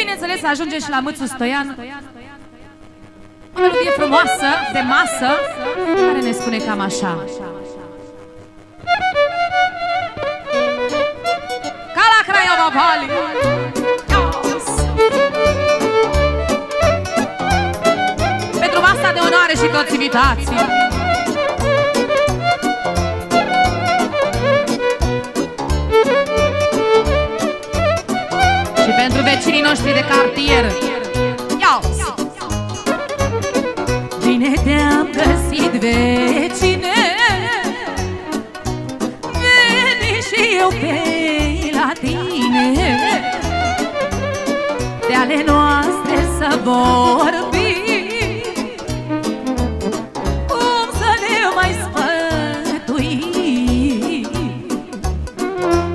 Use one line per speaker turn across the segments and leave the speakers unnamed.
bineînțeles, ajunge și la Mâțu Stoian. O melodie frumoasă, de masă, care ne spune cam așa. Ca la Craiova Valley! Pentru masa de onoare și toți invitații! Pentru vecinii noștri de cartier. Ia Bine te-am găsit, vecine. Veni și eu pe la tine. De ale noastre să vorbim. Cum să ne mai spătuim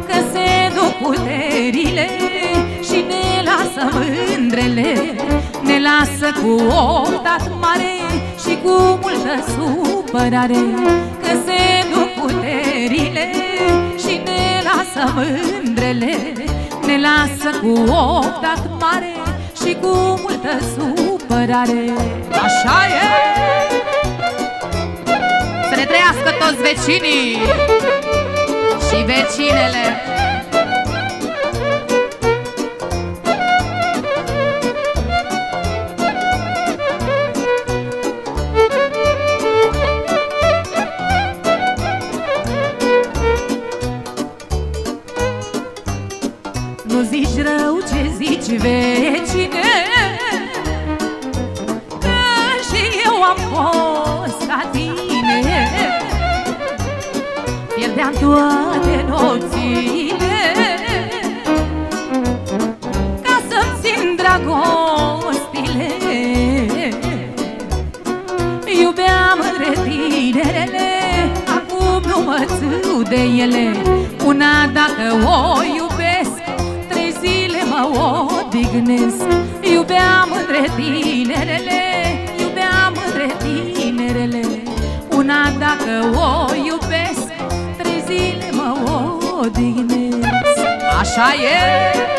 Că se duc puterile mândrele Ne lasă cu dat mare și cu multă supărare Că se duc puterile și ne lasă mândrele Ne lasă cu dat mare și cu multă supărare Așa e! Să ne trăiască toți vecinii și vecinele Nu zici rău ce zici vecine? Că și eu am fost ca tine. Pierdeam toate noțile Ca să-mi țin dragostile. Iubeam între tinerele Acum nu mă țâu de ele. Una dacă o iubesc mă odihnesc. Iubeam între tinerele, iubeam între tinerele. Una dacă o iubesc, trei zile mă odihnesc. Așa e!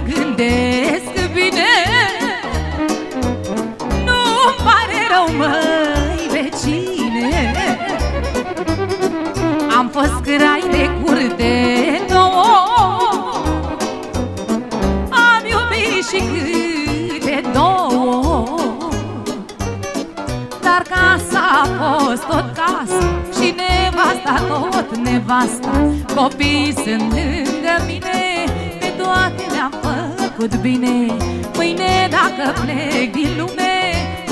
Stau și gândesc bine. Nu-mi pare rău, măi, vecine. Am fost crai de curte nouă Am iubit și câte două Dar casa a fost tot casă Și nevasta tot nevasta. Copiii sunt lângă mine toate le-am făcut bine. Mâine dacă plec din lume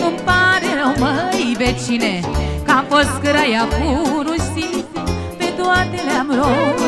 Nu-mi pare rău, măi, vecine Că am fost scraia furusit Pe toate le-am rostuit